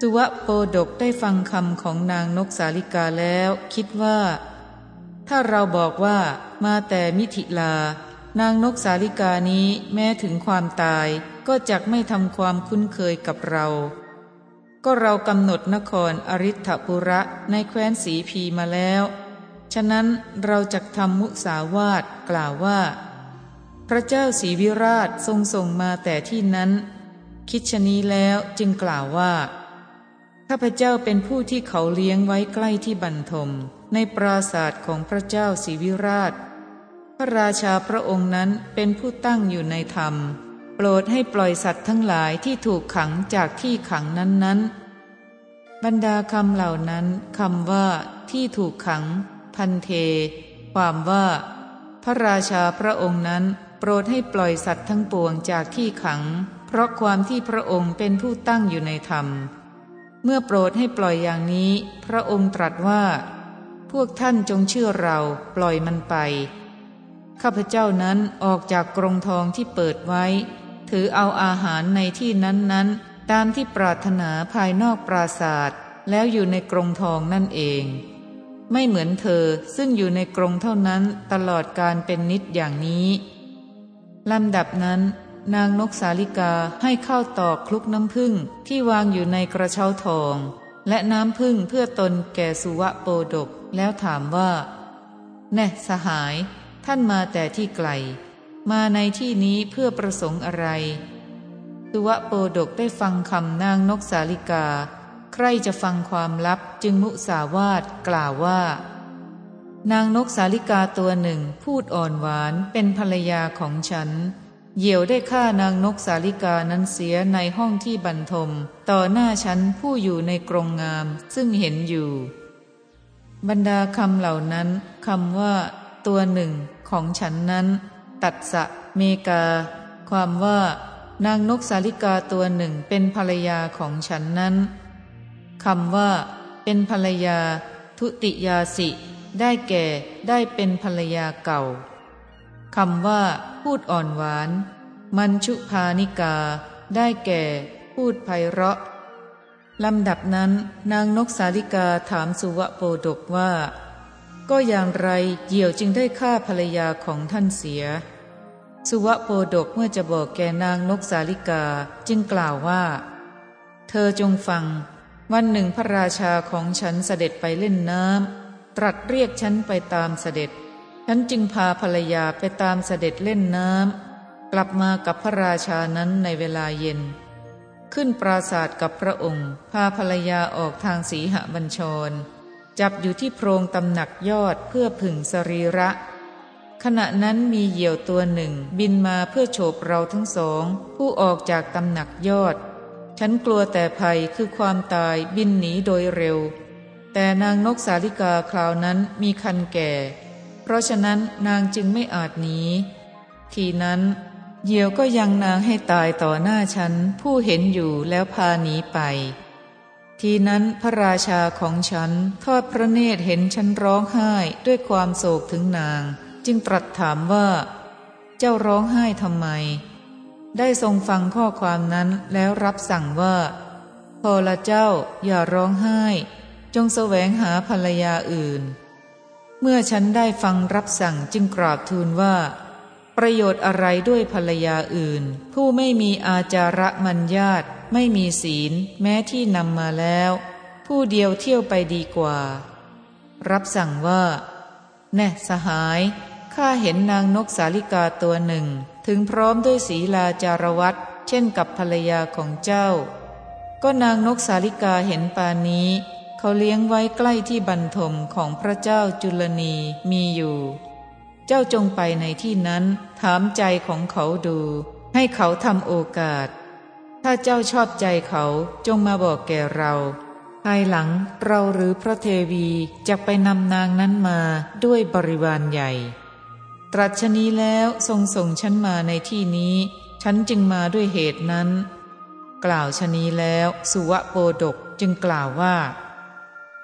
สุวะโปดกได้ฟังคำของนางนกสาลิกาแล้ว คิดว่า ถ้าเราบอกว่ามาแต่มิถิลา นางนกสาลิกานี้แม้ถึงความตายก็จักไม่ทำความคุ้นเคยกับเรา ก็เรากำหนดนครอริ t ปุระในแคว้นสีพีมาแล้ว ฉะนั้นเราจะทำมุสาวาทกล่าวว่า พระเจ้าศรีวิราชทรงส่งมาแต่ที่นั้น คิดชนี้แล้วจึงกล่าวว่า ข้าพเจ้าเป็นผู้ที่เขาเลี้ยงไว้ใกล้ที่บรรทม ในปราศาสตร์ของพระเจ้าศรีวิราช พระราชาพระองค์นั้นเป็นผู้ตั้งอยู่ในธรรม โปรดให้ปล่อยสัตว์ทั้งหลายที่ถูกขังจากที่ขังนั้นๆ บรรดาคำเหล่านั้นคำว่า ที่ถูกขัง พันเท ความว่า พระราชาพระองค์นั้น โปรดให้ปล่อยสัตว์ทั้งปวงจากที่ขัง เพราะความที่พระองค์เป็นผู้ตั้งอยู่ในธรรม เมื่อโปรดให้ปล่อยอย่างนี้ พระองค์ตรัสว่า พวกท่านจงเชื่อเราปล่อยมันไป ข้าพเจ้านั้นออกจากกรงทองที่เปิดไว้ ถือเอาอาหารในที่นั้นๆ ตามที่ปรารถนาภายนอกปราศาสตร์แล้วอยู่ในกรงทองนั่นเอง ไม่เหมือนเธอซึ่งอยู่ในกรงเท่านั้นตลอดการเป็นนิดอย่างนี้ลำดับนั้น นางนกสาลิกาให้ข้าวตอกคลุกน้ำผึ้งที่วางอยู่ในกระเช้าทอง และน้ำผึ้งเพื่อตนแก่สุวะโปดก แล้วถามว่า แน่สหาย ท่านมาแต่ที่ไกล มาในที่นี้เพื่อประสงค์อะไร สุวะโปดกได้ฟังคำนางนกสาลิกา ใครจะฟังความลับจึงมุสาวาทกล่าวว่านางนกสาลิกาตัวหนึ่งพูดอ่อนหวานเป็นภรรยาของฉัน เหยี่ยวได้ฆ่านางนกสาลิกานั้นเสียในห้องที่บรรทม ต่อหน้าฉันผู้อยู่ในกรงงามซึ่งเห็นอยู่ บรรดาคำเหล่านั้นคำว่า ตัวหนึ่งของฉันนั้น ตัดสะเมกา ความว่า นางนกสาลิกาตัวหนึ่งเป็นภรรยาของฉันนั้นคำว่า เป็นภรรยา ทุติยาสิ ได้แก่ได้เป็นภรรยาเก่า คำว่า พูดอ่อนหวาน มันชุพานิกา ได้แก่ พูดไพเราะลำดับนั้น นางนกสาลิกาถามสุวะโปดกว่า ก็อย่างไรเหยี่ยวจึงได้ฆ่าภรรยาของท่านเสีย สุวะโปดกเมื่อจะบอกแกนางนกสาลิกาจึงกล่าวว่า เธอจงฟัง วันหนึ่งพระราชาของฉันเสด็จไปเล่นน้ำตรัสเรียกฉันไปตามเสด็จ ฉันจึงพาภรรยาไปตามเสด็จเล่นน้ำกลับมากับพระราชานั้นในเวลาเย็น ขึ้นปราศาสตร์กับพระองค์ พาภรรยาออกทางสีหบัญชร จับอยู่ที่โพรงตำหนักยอดเพื่อผึ่งสรีระ ขณะนั้นมีเหยี่ยวตัวหนึ่งบินมาเพื่อโฉบเราทั้งสอง ผู้ออกจากตำหนักยอด ฉันกลัวแต่ภัยคือความตายบินหนีโดยเร็ว แต่นางนกสาลิกาคราวนั้นมีคันแก่ เพราะฉะนั้นนางจึงไม่อาจหนี ทีนั้นเหยี่ยวก็ยังนางให้ตายต่อหน้าฉันผู้เห็นอยู่แล้วพาหนีไป ทีนั้นพระราชาของฉันทอดพระเนตรเห็นฉันร้องไห้ด้วยความโศกถึงนาง จึงตรัสถามว่า เจ้าร้องไห้ทำไม ได้ทรงฟังข้อความนั้นแล้วรับสั่งว่าพอละเจ้าอย่าร้องไห้ จงแสวงหาภรรยาอื่น มื่อฉันได้ฟังรับสั่งจึงกราบทูลว่า ประโยชน์อะไรด้วยภรรยาอื่น ผู้ไม่มีอาจาระมัญญาตไม่มีศีล แม้ที่นำมาแล้ว ผู้เดียวเที่ยวไปดีกว่า รับสั่งว่า แน่สหายข้าเห็นนางนกสาลิกาตัวหนึ่ง ถึงพร้อมด้วยศีลาจารวัตเช่นกับภรรยาของเจ้า ก็นางนกสาลิกาเห็นปานนี้ เขาเลี้ยงไว้ใกล้ที่บรรทมของพระเจ้าจุลนีมีอยู่ เจ้าจงไปในที่นั้นถามใจของเขาดู ให้เขาทำโอกาส ถ้าเจ้าชอบใจเขาจงมาบอกแก่เราภายหลังเราหรือพระเทวีจะไปนำนางนั้นมาด้วยบริวารใหญ่ ตรัชนี้แล้วทรงส่งฉันมาในที่นี้ ฉันจึงมาด้วยเหตุนั้น กล่าวชนี้แล้วสุวะโปดกจึงกล่าวว่า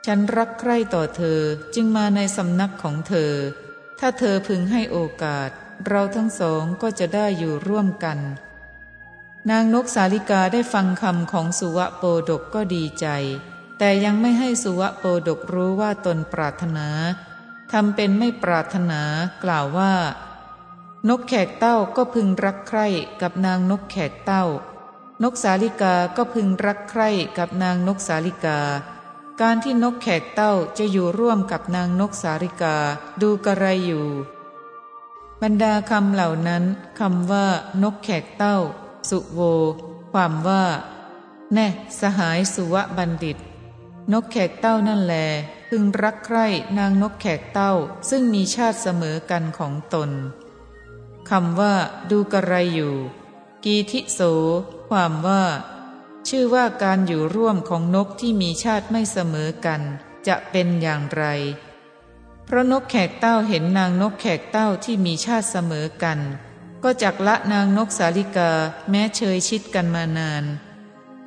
ฉันรักใคร่ต่อเธอจึงมาในสำนักของเธอ ถ้าเธอพึงให้โอกาส เราทั้งสองก็จะได้อยู่ร่วมกัน นางนกสาลิกาได้ฟังคำของสุวะโปดกก็ดีใจ แต่ยังไม่ให้สุวะโปดกรู้ว่าตนปรารถนาทำเป็นไม่ปรารถนากล่าวว่า นกแขกเต้าก็พึงรักใคร่กับนางนกแขกเต้า นกสาลิกาก็พึงรักใคร่กับนางนกสาลิกา การที่นกแขกเต้าจะอยู่ร่วมกับนางนกสาลิกาดูกระไรอยู่ บรรดาคำเหล่านั้นคำว่า นกแขกเต้า สุโว ความว่า แน่ สหายสุวะบัณฑิต นกแขกเต้านั่นแลพึงรักใคร่นางนกแขกเต้าซึ่งมีชาติเสมอกันของตนคำว่า ดูกระไรอยู่ กีทิโส ความว่า ชื่อว่าการอยู่ร่วมของนกที่มีชาติไม่เสมอกัน จะเป็นอย่างไร เพราะนกแขกเต้าเห็นนางนกแขกเต้าที่มีชาติเสมอกัน ก็จักละนางนกสาลิกาแม้เชยชิดกันมานาน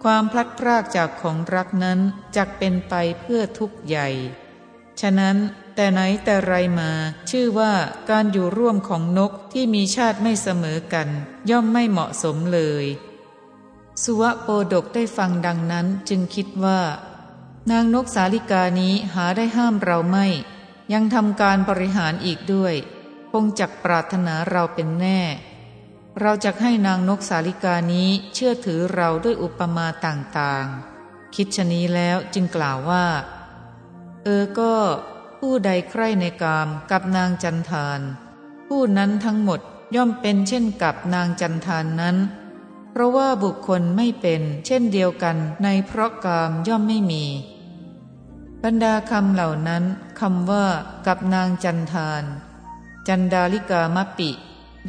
ความพลัดพรากจากของรักนั้นจักเป็นไปเพื่อทุกข์ใหญ่ ฉะนั้นแต่ไหนแต่ไรมา ชื่อว่าการอยู่ร่วมของนกที่มีชาติไม่เสมอกัน ย่อมไม่เหมาะสมเลย สุวะโปดกได้ฟังดังนั้นจึงคิดว่า นางนกสาลิกานี้หาได้ห้ามเราไม่ ยังทำการบริหารอีกด้วย คงจักปรารถนาเราเป็นแน่ เราจะให้นางนกสาลิกานี้เชื่อถือเราด้วยอุปมาต่างๆ คิดชนี้แล้วจึงกล่าวว่า เออก็ ผู้ใดใคร่ในกามกับนางจันทาน ผู้นั้นทั้งหมดย่อมเป็นเช่นกับนางจันทานนั้น เพราะว่าบุคคลไม่เป็น เช่นเดียวกันในเพราะกามย่อมไม่มี บรรดาคำเหล่านั้นคำว่า กับนางจันทาน จันดาลิกามปิ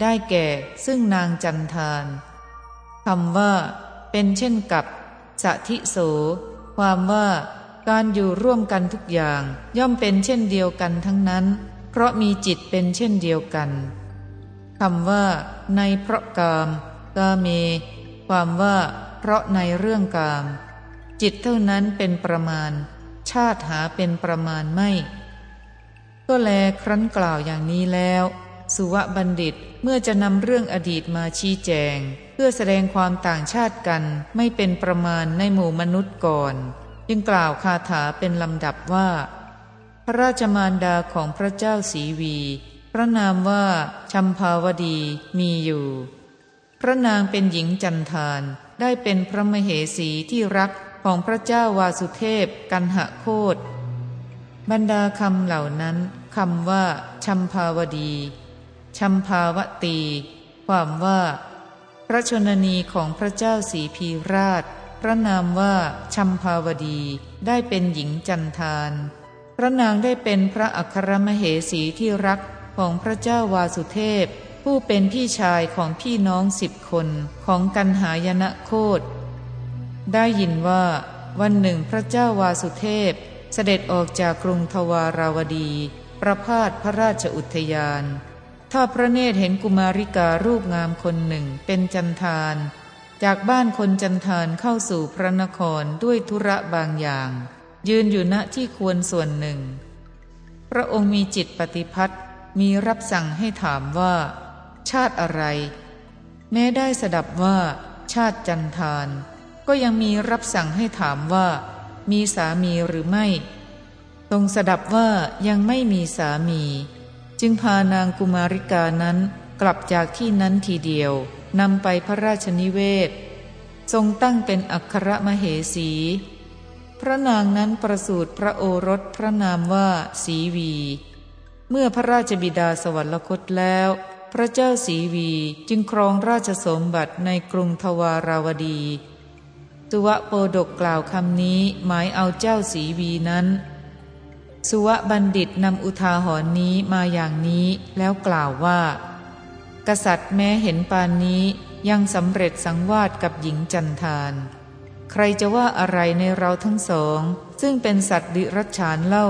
ได้แก่ซึ่งนางจันทานคำว่า เป็นเช่นกับสธิโส ความว่าการอยู่ร่วมกันทุกอย่างย่อมเป็นเช่นเดียวกันทั้งนั้น เพราะมีจิตเป็นเช่นเดียวกันคำว่า ในเพราะกาม กาเม ความว่าเพราะในเรื่องกาม จิตเท่านั้นเป็นประมาณ ชาติหาเป็นประมาณไม่ ก็แลครั้นกล่าวอย่างนี้แล้ว สุวบัณฑิตเมื่อจะนำเรื่องอดีตมาชี้แจง เพื่อแสดงความต่างชาติกันไม่เป็นประมาณในหมู่มนุษย์ก่อนยังกล่าวคาถาเป็นลำดับว่า พระราชมารดาของพระเจ้าสีวี พระนามว่าชัมภาวดีมีอยู่ พระนางเป็นหญิงจันทานได้เป็นพระมเหสีที่รักของพระเจ้าวาสุเทพกันหะโคดบรรดาคำเหล่านั้นคำว่าชัมภาวดีชัมภาวตี ความว่า พระชนนีของพระเจ้าสีพีราช พระนามว่าชัมภาวดีได้เป็นหญิงจันทานพระนางได้เป็นพระอัครมเหสีที่รักของพระเจ้าวาสุเทพ ผู้เป็นพี่ชายของพี่น้องสิบคนของกันหายนะโคดได้ยินว่าวันหนึ่งพระเจ้าวาสุเทพ เสด็จออกจากกรุงทวาราวดี ประพาสพระราชอุทยานถ้าพระเนตรเห็นกุมาริการูปงามคนหนึ่งเป็นจันทานจากบ้านคนจันทานเข้าสู่พระนครด้วยธุระบางอย่าง ยืนอยู่ณที่ควรส่วนหนึ่ง พระองค์มีจิตปฏิพัทธ์มีรับสั่งให้ถามว่า ชาติอะไร แม้ได้สดับว่า ชาติจันทาน ก็ยังมีรับสั่งให้ถามว่า มีสามีหรือไม่ ตรงสดับว่ายังไม่มีสามี จึงพานางกุมาริกานั้นกลับจากที่นั้นทีเดียวนำไปพระราชนิเวศ ทรงตั้งเป็นอัครมเหสี พระนางนั้นประสูติพระโอรสพระนามว่าสีวี เมื่อพระราชบิดาสวรรคตแล้ว พระเจ้าสีวีจึงครองราชสมบัติในกรุงทวาราวดีตุวะโปดกกล่าวคำนี้หมายเอาเจ้าสีวีนั้น สุวบัณฑิตนำอุทาหรณ์นี้มาอย่างนี้แล้วกล่าวว่า กษัตริย์แม้เห็นปานนี้ยังสำเร็จสังวาสกับหญิงจันทานใครจะว่าอะไรในเราทั้งสอง ซึ่งเป็นสัตว์ดิรัจฉานเล่า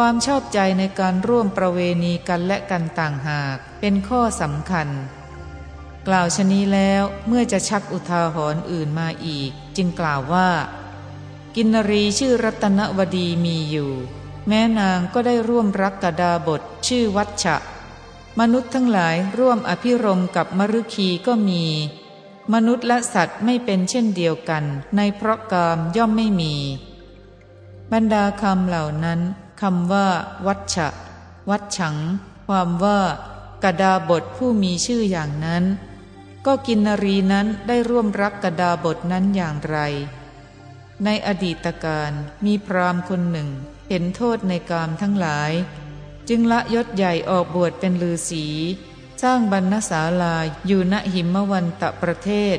ความชอบใจในการร่วมประเวณีกันและกันต่างหากเป็นข้อสำคัญ กล่าวชนี้แล้วเมื่อจะชักอุทาหรณ์อื่นมาอีก จึงกล่าวว่า กินรีชื่อรัตนวดีมีอยู่ แม้นางก็ได้ร่วมรักกดาบทชื่อวัชชะ มนุษย์ทั้งหลายร่วมอภิรมกับมรุคีก็มี มนุษย์และสัตว์ไม่เป็นเช่นเดียวกัน ในเพราะกามย่อมไม่มี บรรดาคำเหล่านั้น คำว่า วัชชะวัดฉัง ความว่ากดาบทผู้มีชื่ออย่างนั้น ก็กินนรีนั้นได้ร่วมรักกดาบทนั้นอย่างไร ในอดีตการมีพรามคนหนึ่ง เห็นโทษในกามทั้งหลาย จึงละยศใหญ่ออกบวชเป็นลือศีสร้างบรรณศาลาอยู่ณหิมวันตะประเทศ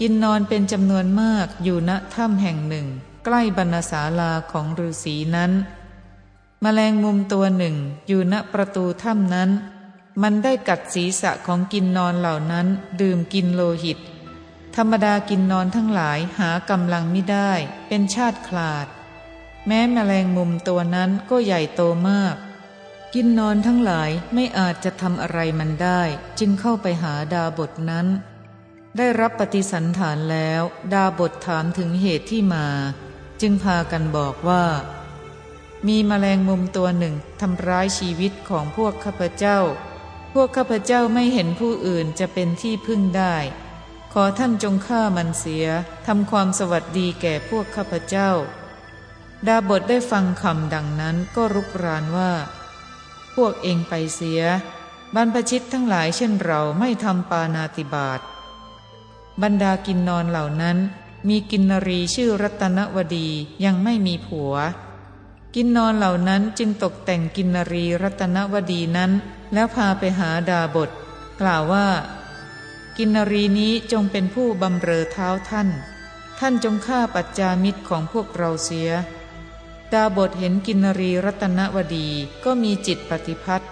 กินนอนเป็นจำนวนมากอยู่ณถ้ำแห่งหนึ่ง ใกล้บรรณศาลาของฤาษีนั้น มแมลงมุมตัวหนึ่งอยู่ณประตูถ้ำนั้น มันได้กัดศีรษะของกินนอนเหล่านั้น ดื่มกินโลหิต ธรรมดากินนอนทั้งหลายหากำลังไม่ได้ เป็นชาติคลาด แม้มแมลงมุมตัวนั้นก็ใหญ่โตมาก กินนอนทั้งหลายไม่อาจจะทำอะไรมันได้ จึงเข้าไปหาดาบทนั้น ได้รับปฏิสันฐานแล้ว ดาบทถามถึงเหตุที่มา จึงพากันบอกว่า มีมแมลงมุมตัวหนึ่งทำร้ายชีวิตของพวกข้าพเจ้า พวกข้าพเจ้าไม่เห็นผู้อื่นจะเป็นที่พึ่งได้ ขอท่านจงฆ่ามันเสียทำความสวัสดีแก่พวกข้าพเจ้า ดาบทได้ฟังคำดังนั้นก็รุกรานว่า พวกเองไปเสีย บรรพชิตทั้งหลายเช่นเราไม่ทำปานาติบาตบรรดากินนอนเหล่านั้น มีกินนรีชื่อรัตนวดียังไม่มีผัว กินนอนเหล่านั้นจึงตกแต่งกินนรีรัตนวดีนั้น แล้วพาไปหาดาบท กล่าวว่า กินนรีนี้จงเป็นผู้บำเรอเท้าท่าน ท่านจงฆ่าปัจจามิตรของพวกเราเสีย ดาบทเห็นกินนรีรัตนวดีก็มีจิตปฏิพัต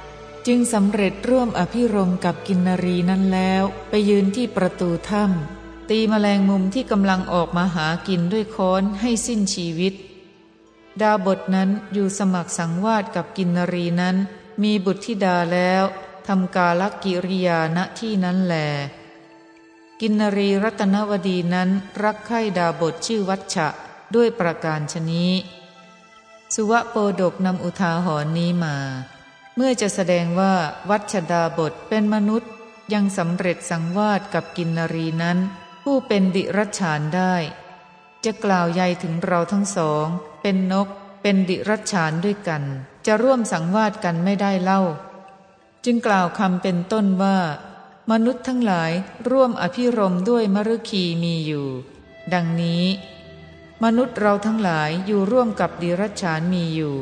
จึงสำเร็จร่วมอภิรมกับกินรีนั้นแล้ว ไปยืนที่ประตูถ้ำตีมแมลงมุมที่กำลังออกมาหากินด้วยค้อนให้สิ้นชีวิต ดาบทนั้นอยู่สมัครสังวาสกับกินรีนั้น มีบุตรธิดาแล้วทำกาลกิริยาณที่นั้นแลกินรีรัตนวดีนั้นรักใคร่ดาบทชื่อวัชชะด้วยประการชนี้ สุวะโปดกนำอุทาหรณ์นี้มา เมื่อจะแสดงว่าวัชดาบทเป็นมนุษย์ยังสำเร็จสังวาสกับกินนรีนั้น ผู้เป็นดิรัชานได้ จะกล่าวใยถึงเราทั้งสอง เป็นนก เป็นดิรัชานด้วยกัน จะร่วมสังวาสกันไม่ได้เล่า จึงกล่าวคำเป็นต้นว่า มนุษย์ทั้งหลายร่วมอภิรมด้วยมรุคีมีอยู่ ดังนี้ มนุษย์เราทั้งหลายอยู่ร่วมกับดิรัจฉานมีอยู่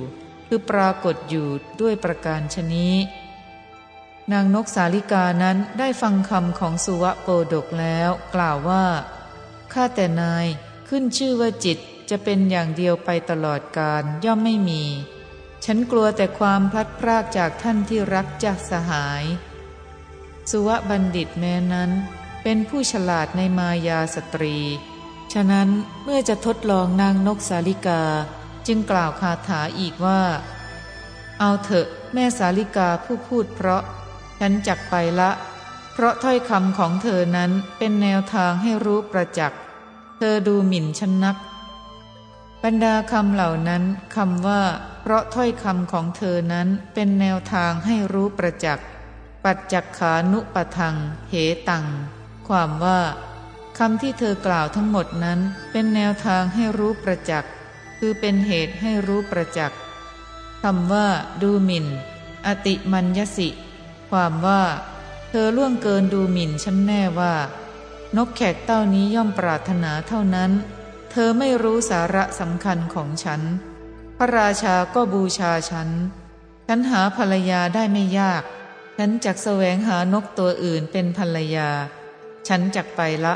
คือปรากฏอยู่ด้วยประการชนี้นางนกสาลิกานั้นได้ฟังคำของสุวะโปดกแล้ว กล่าวว่า ข้าแต่นายขึ้นชื่อว่าจิต จะเป็นอย่างเดียวไปตลอดกาลย่อมไม่มี ฉันกลัวแต่ความพลัดพรากจากท่านที่รักจากสหาย สุวบัณฑิตแม้นั้น เป็นผู้ฉลาดในมายาสตรี ฉะนั้นเมื่อจะทดลองนางนกสาลิกาจึงกล่าวคาถาอีกว่า เอาเถอะแม่สาลิกาผู้พูดเพราะ ฉันจักไปละ เพราะถ้อยคำของเธอนั้นเป็นแนวทางให้รู้ประจักษ์ เธอดูหมิ่นฉันนัก บรรดาคำเหล่านั้นคำว่า เพราะถ้อยคำของเธอนั้นเป็นแนวทางให้รู้ประจักษ์ปัจจักขานุปทัง เหตัง ความว่าคำที่เธอกล่าวทั้งหมดนั้นเป็นแนวทางให้รู้ประจักษ์คือเป็นเหตุให้รู้ประจักษ์คำว่า ดูหมิน่น อติมัญญสิ ความว่า เธอล่วงเกินดูหมิ่นฉันแน่ว่า นกแขกเต้านี้ย่อมปรารถนาเท่านั้น ธอไม่รู้สาระสำคัญของฉัน พระราชาก็บูชาฉัน ฉันหาภรรยาได้ไม่ยาก ฉันจักแสวงหานกตัวอื่นเป็นภรรยา ฉันจักไปละ